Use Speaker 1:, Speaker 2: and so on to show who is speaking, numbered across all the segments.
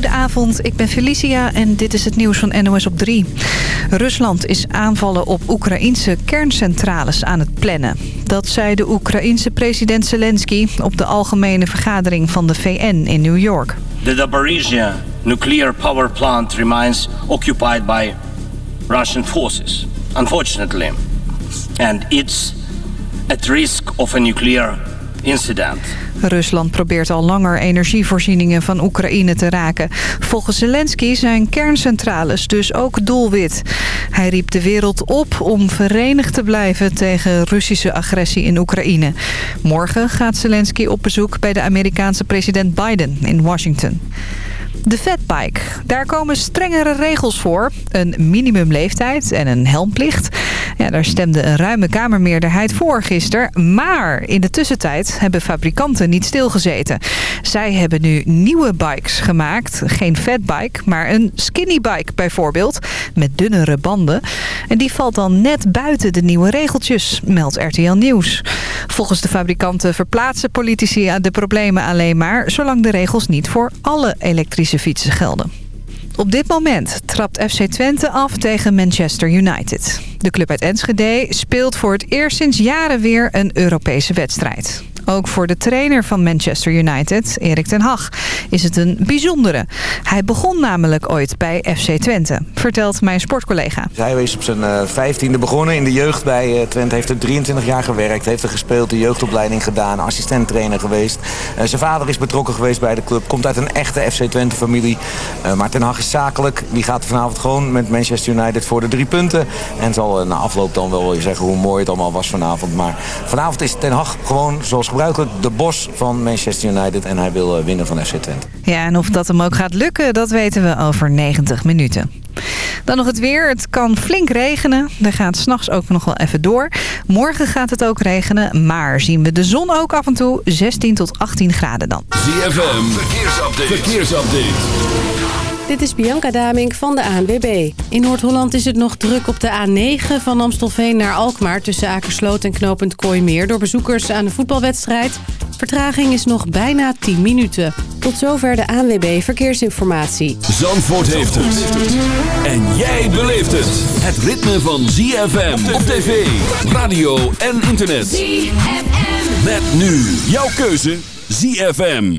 Speaker 1: Goedenavond, ik ben Felicia en dit is het nieuws van NOS op 3. Rusland is aanvallen op Oekraïnse kerncentrales aan het plannen. Dat zei de Oekraïense president Zelensky op de algemene vergadering van de VN in New York.
Speaker 2: The Zaporizhia nuclear power plant remains occupied by Russian forces, unfortunately. And it's at risk of a nuclear incident.
Speaker 1: Rusland probeert al langer energievoorzieningen van Oekraïne te raken. Volgens Zelensky zijn kerncentrales dus ook doelwit. Hij riep de wereld op om verenigd te blijven tegen Russische agressie in Oekraïne. Morgen gaat Zelensky op bezoek bij de Amerikaanse president Biden in Washington. De fatbike. Daar komen strengere regels voor. Een minimumleeftijd en een helmplicht. Ja, daar stemde een ruime kamermeerderheid voor gisteren. Maar in de tussentijd hebben fabrikanten niet stilgezeten. Zij hebben nu nieuwe bikes gemaakt. Geen fatbike, maar een skinnybike bijvoorbeeld. Met dunnere banden. En die valt dan net buiten de nieuwe regeltjes, meldt RTL Nieuws. Volgens de fabrikanten verplaatsen politici de problemen alleen maar... zolang de regels niet voor alle fietsen gelden. Op dit moment trapt FC Twente af tegen Manchester United. De club uit Enschede speelt voor het eerst sinds jaren weer een Europese wedstrijd. Ook voor de trainer van Manchester United, Erik ten Hag, is het een bijzondere. Hij begon namelijk ooit bij FC Twente, vertelt mijn sportcollega.
Speaker 3: Hij is op zijn eh, vijftiende begonnen in de jeugd bij eh, Twente. Heeft er 23 jaar gewerkt, heeft er gespeeld, de jeugdopleiding gedaan, assistent-trainer geweest. Uh, zijn vader is betrokken geweest bij de club, komt uit een echte FC Twente familie. Uh, maar ten Hag is zakelijk, die gaat vanavond gewoon met Manchester United voor de drie punten. En zal na afloop dan wel zeggen hoe mooi het allemaal was vanavond. Maar vanavond is ten Hag gewoon zoals gebruikelijk de bos van Manchester United. En hij wil winnen van FC Twente.
Speaker 1: Ja, en of dat hem ook gaat lukken, dat weten we over 90 minuten. Dan nog het weer. Het kan flink regenen. Er gaat s'nachts ook nog wel even door. Morgen gaat het ook regenen. Maar zien we de zon ook af en toe. 16 tot 18 graden dan.
Speaker 4: ZFM, verkeersupdate. verkeersupdate.
Speaker 5: Dit is Bianca Damink van de ANWB. In Noord-Holland is het nog druk op de A9 van Amstelveen naar Alkmaar... tussen Akersloot en knooppunt Kooimeer... door bezoekers aan de voetbalwedstrijd. Vertraging is nog bijna 10 minuten. Tot zover de ANWB Verkeersinformatie.
Speaker 4: Zandvoort heeft het. En jij beleeft het. Het ritme van ZFM op tv, radio en internet. ZFM. Met nu jouw keuze ZFM.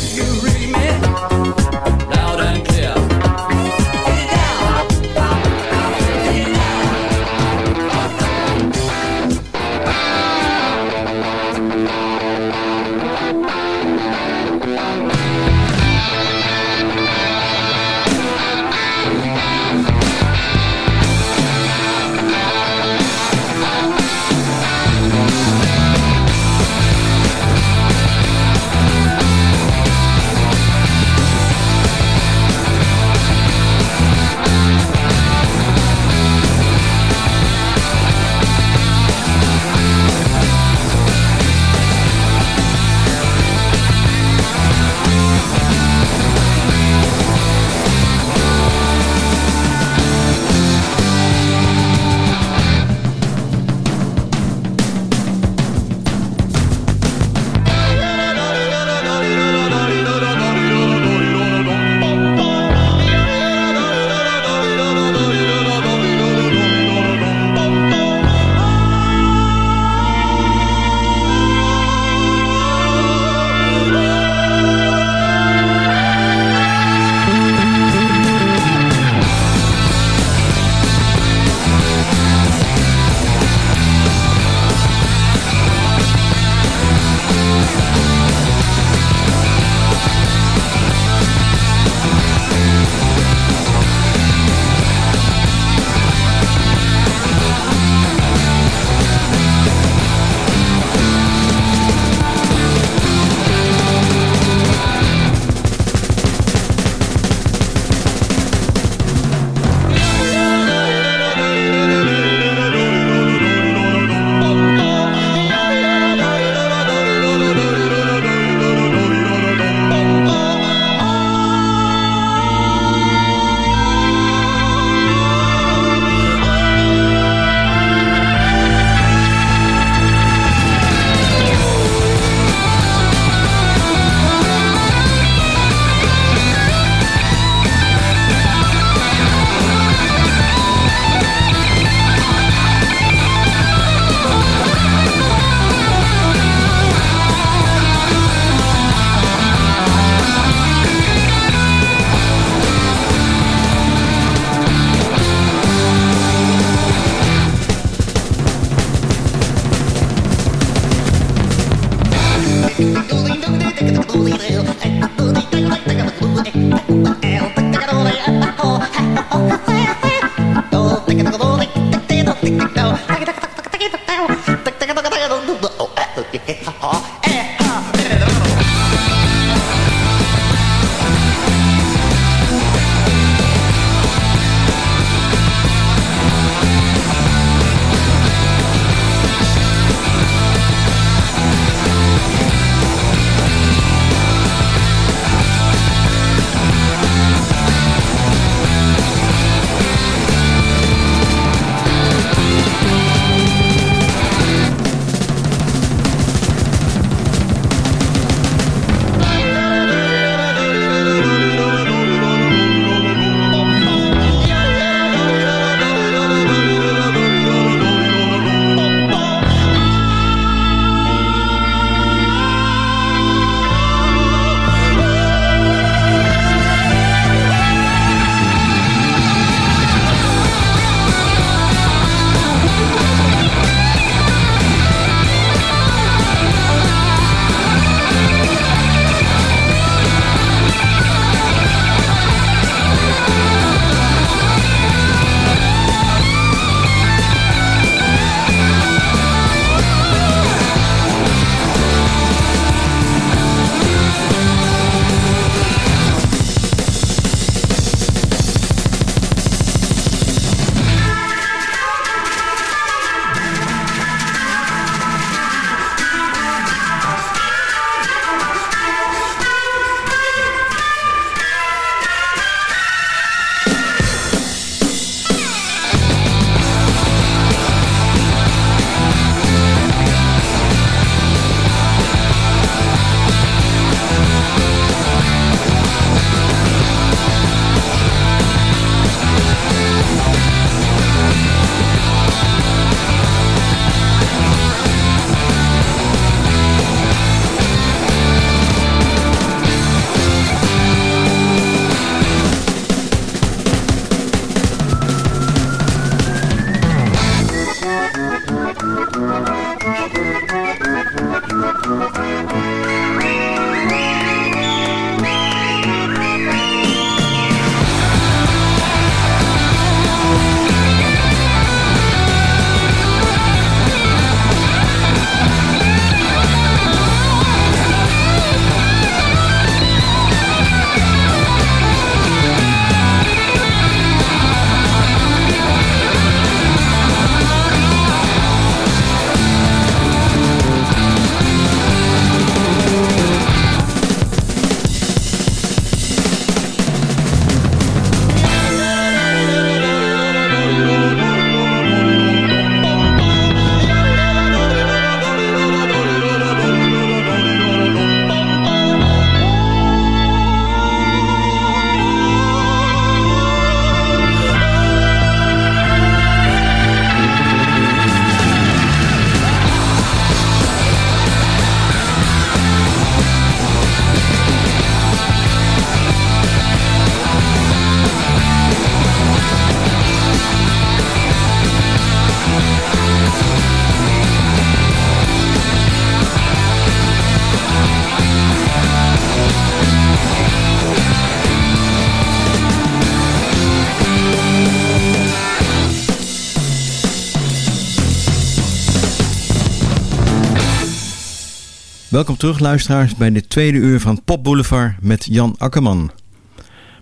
Speaker 6: Welkom terug luisteraars bij de tweede uur van Pop Boulevard met Jan Akkerman.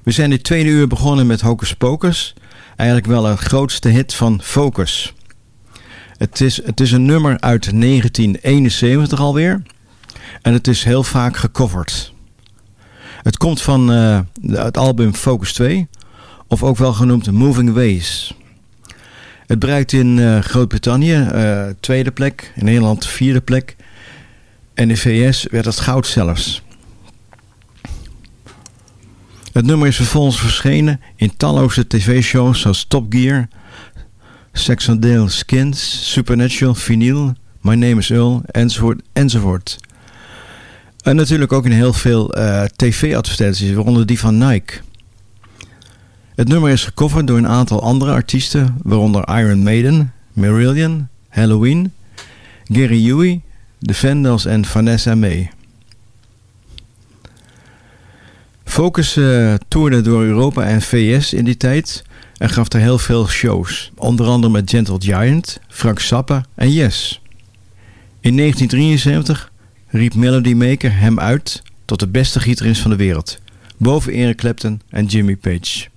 Speaker 6: We zijn dit tweede uur begonnen met Hocus Pocus. Eigenlijk wel een grootste hit van Focus. Het is, het is een nummer uit 1971 alweer. En het is heel vaak gecoverd. Het komt van uh, het album Focus 2. Of ook wel genoemd Moving Ways. Het bereikt in uh, Groot-Brittannië uh, tweede plek. In Nederland vierde plek. En in VS werd het goud zelfs. Het nummer is vervolgens verschenen in talloze tv-shows zoals Top Gear, Sex on Dale Skins, Supernatural, Vinyl, My Name is Earl, enzovoort, enzovoort. En natuurlijk ook in heel veel uh, tv-advertenties, waaronder die van Nike. Het nummer is gecoverd door een aantal andere artiesten, waaronder Iron Maiden, Marillion, Halloween, Gary Huey, de Vandals en Vanessa May. Focus eh, toerde door Europa en VS in die tijd en gaf er heel veel shows. Onder andere met Gentle Giant, Frank Zappa en Yes. In 1973 riep Melody Maker hem uit tot de beste gitarist van de wereld. Boven Eric Clapton en Jimmy Page.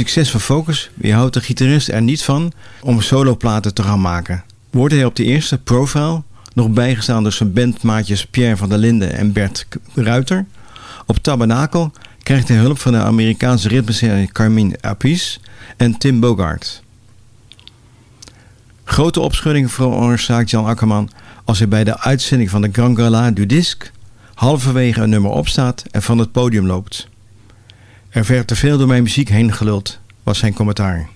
Speaker 6: Succes van Focus weerhoudt de gitarist er niet van om soloplaten te gaan maken. Wordt hij op de eerste Profile nog bijgestaan door zijn bandmaatjes Pierre van der Linden en Bert Ruiter. Op Tabernakel krijgt hij hulp van de Amerikaanse ritmeserie Carmine Appice en Tim Bogart. Grote opschudding veroorzaakt Jan Akkerman als hij bij de uitzending van de Grand Gala du Disc halverwege een nummer opstaat en van het podium loopt. Er werd te veel door mijn muziek heen geluld, was zijn commentaar.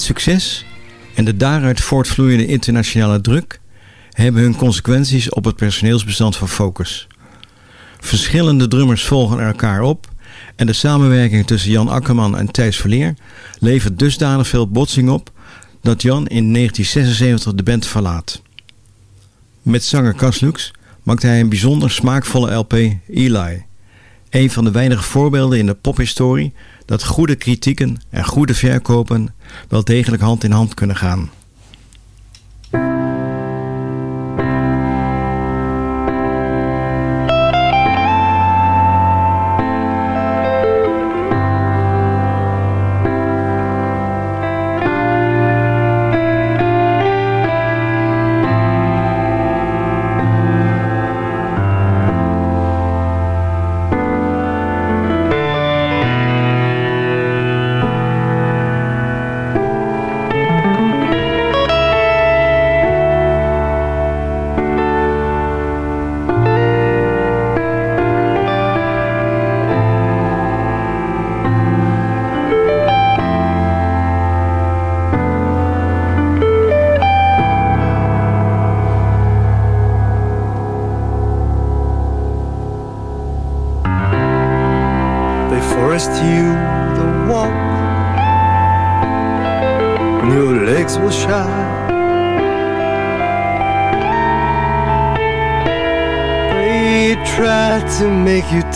Speaker 6: Het succes en de daaruit voortvloeiende internationale druk hebben hun consequenties op het personeelsbestand van Focus. Verschillende drummers volgen elkaar op en de samenwerking tussen Jan Akkerman en Thijs Verleer levert dusdanig veel botsing op dat Jan in 1976 de band verlaat. Met zanger Kaslux maakt hij een bijzonder smaakvolle LP Eli. Een van de weinige voorbeelden in de pophistorie dat goede kritieken en goede verkopen wel degelijk hand in hand kunnen gaan.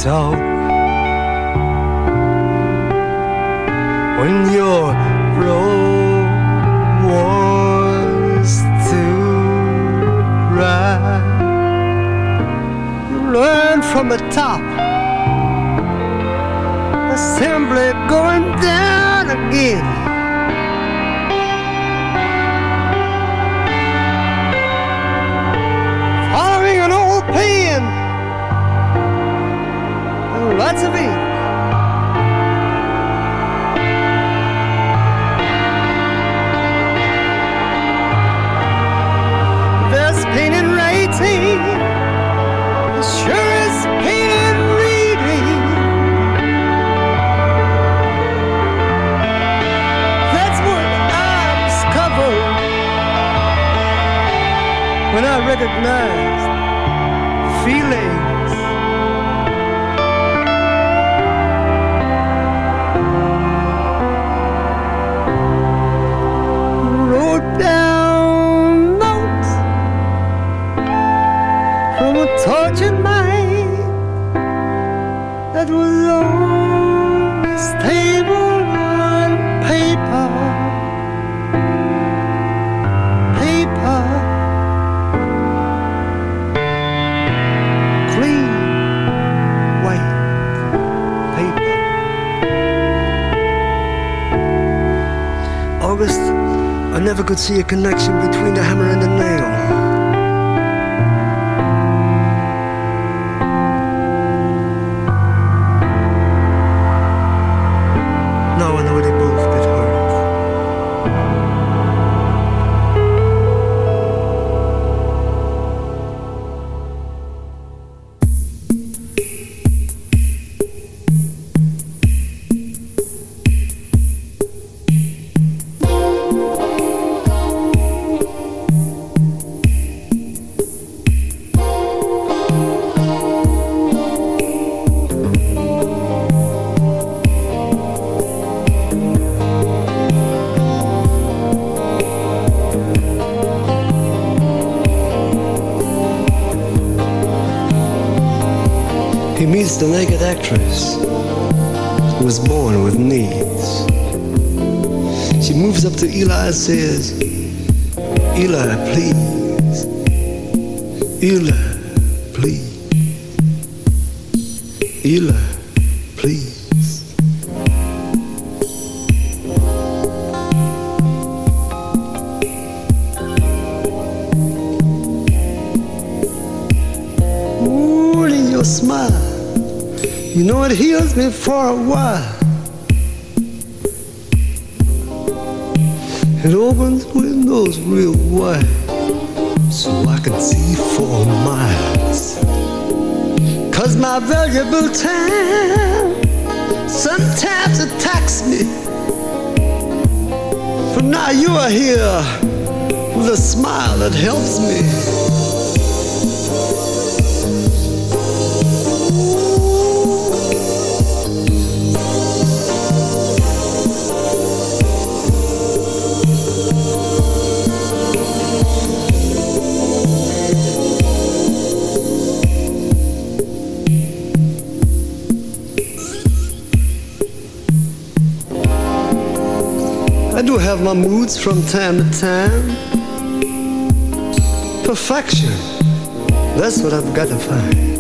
Speaker 7: so feeling. Connection actress who was born with needs. She moves up to Eli and says, Eli, please. Eli, please. Eli, You know it heals me for a while. It opens windows real wide so I can see for miles. Cause my valuable time sometimes attacks me. But now you are here with a smile that helps me. Have my moods from time to time. Perfection, that's what I've got to find.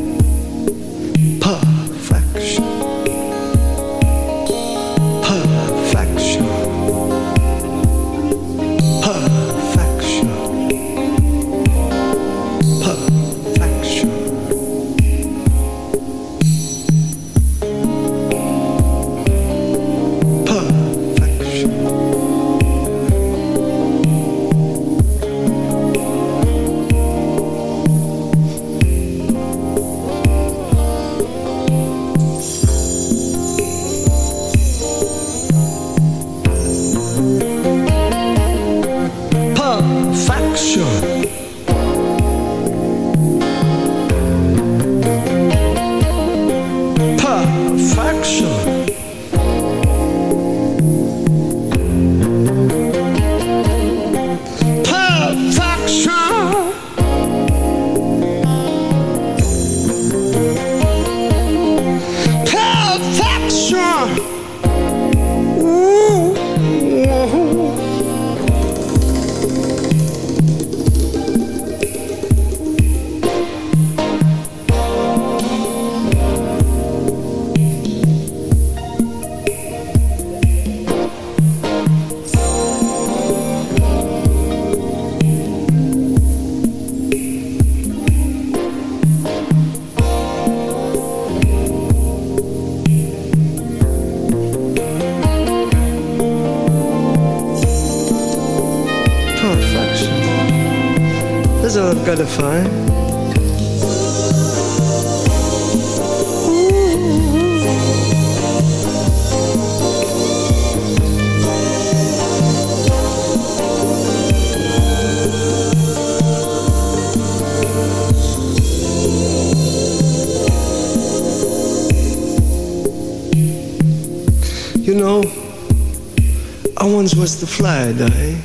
Speaker 7: Die.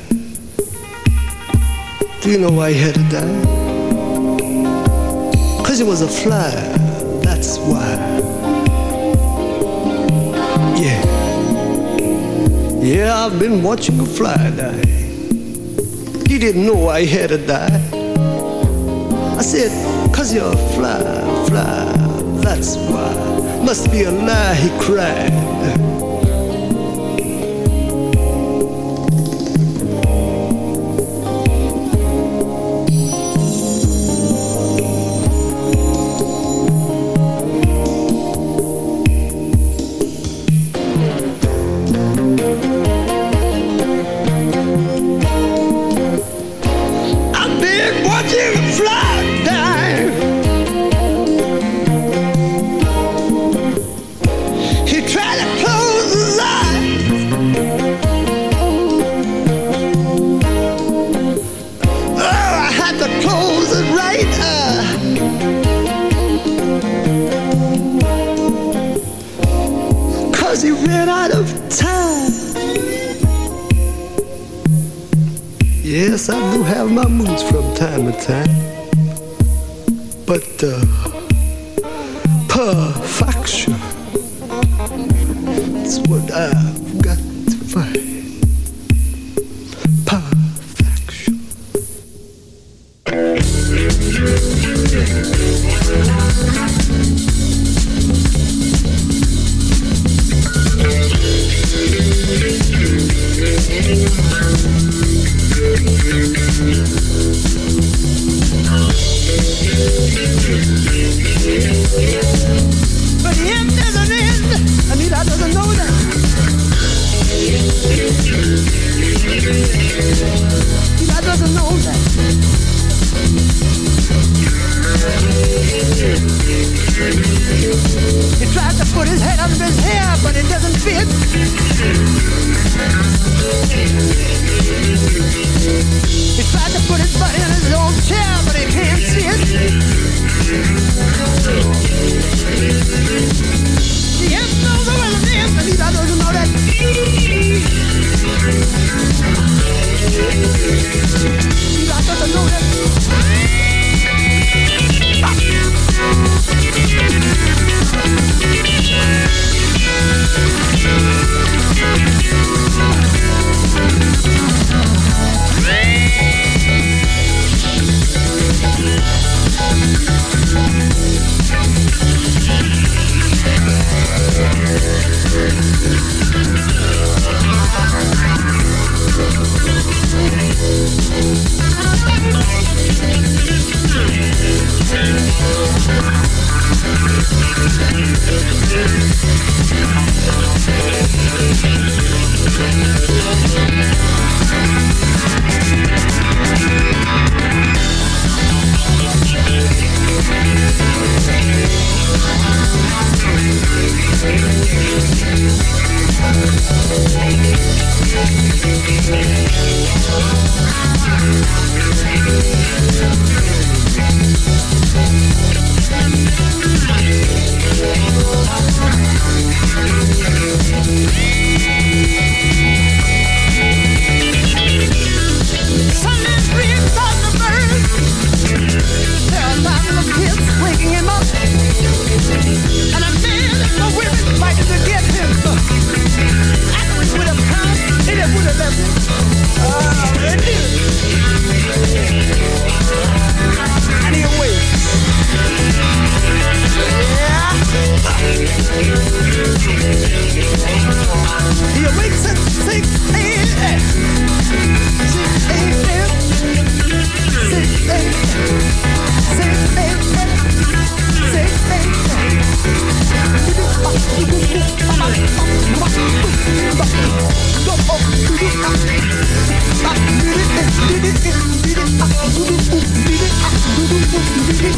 Speaker 7: Do you know why he had to die? Cause he was a fly, that's why. Yeah. Yeah, I've been watching a fly die. He didn't know why he had to die. I said, cause you're a fly, fly, that's why. Must be a lie, he cried.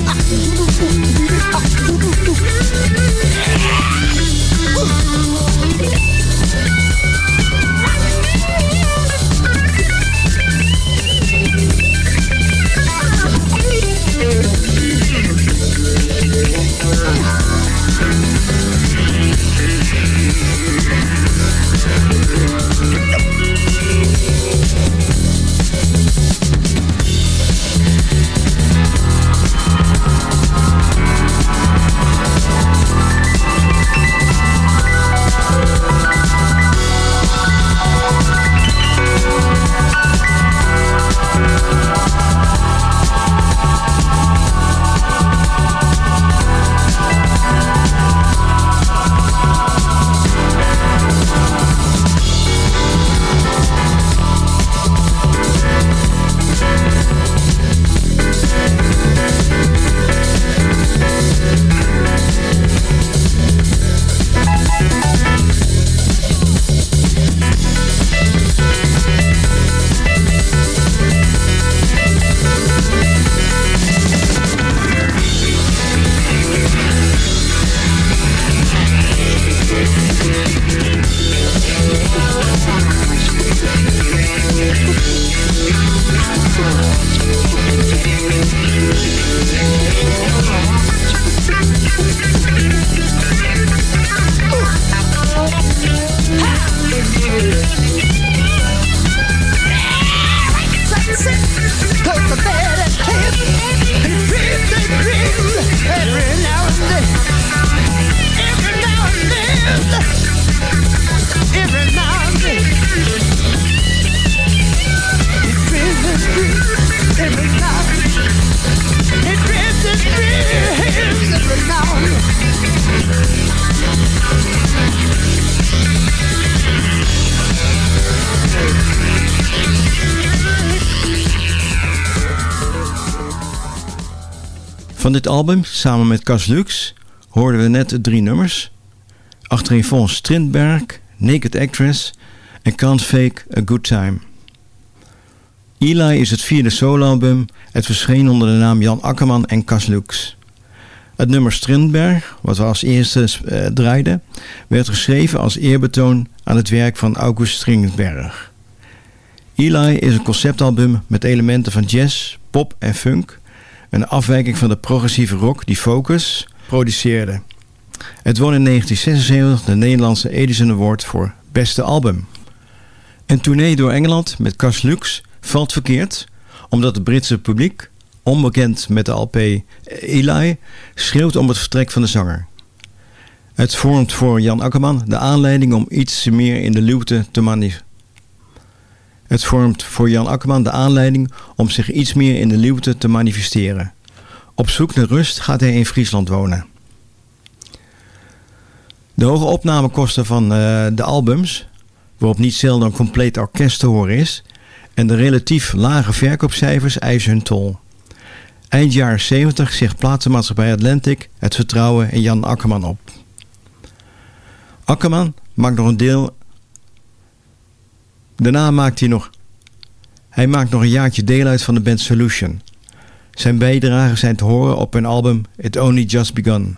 Speaker 8: Ah, ah, ah,
Speaker 6: ah, ah, album, samen met Cas Lux, hoorden we net drie nummers. Achtereenvolgens Strindberg, Naked Actress en Can't Fake A Good Time. Eli is het vierde soloalbum. Het verscheen onder de naam Jan Akkerman en Cas Lux. Het nummer Strindberg, wat we als eerste uh, draaiden, werd geschreven als eerbetoon aan het werk van August Strindberg. Eli is een conceptalbum met elementen van jazz, pop en funk een afwijking van de progressieve rock die Focus produceerde. Het won in 1976 de Nederlandse Edison Award voor Beste Album. Een tournee door Engeland met Cas Lux valt verkeerd, omdat het Britse publiek, onbekend met de LP Eli, schreeuwt om het vertrek van de zanger. Het vormt voor Jan Akkerman de aanleiding om iets meer in de luwte te manifesteren het vormt voor Jan Akkerman de aanleiding om zich iets meer in de luwte te manifesteren. Op zoek naar rust gaat hij in Friesland wonen. De hoge opnamekosten van uh, de albums, waarop niet zelden een compleet orkest te horen is, en de relatief lage verkoopcijfers eisen hun tol. Eind jaren 70 zegt platenmaatschappij Atlantic het vertrouwen in Jan Akkerman op. Akkerman maakt nog een deel Daarna maakt hij nog... Hij maakt nog een jaartje deel uit van de band Solution. Zijn bijdragen zijn te horen op hun album It Only Just Begun.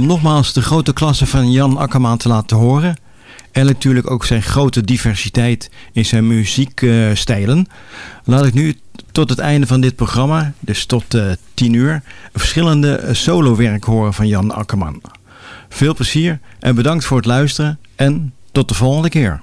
Speaker 6: Om nogmaals de grote klasse van Jan Akkerman te laten horen... en natuurlijk ook zijn grote diversiteit in zijn muziekstijlen... laat ik nu tot het einde van dit programma, dus tot uh, 10 uur... verschillende solowerk horen van Jan Akkerman. Veel plezier en bedankt voor het luisteren en tot de volgende keer.